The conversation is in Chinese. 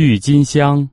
郁金香。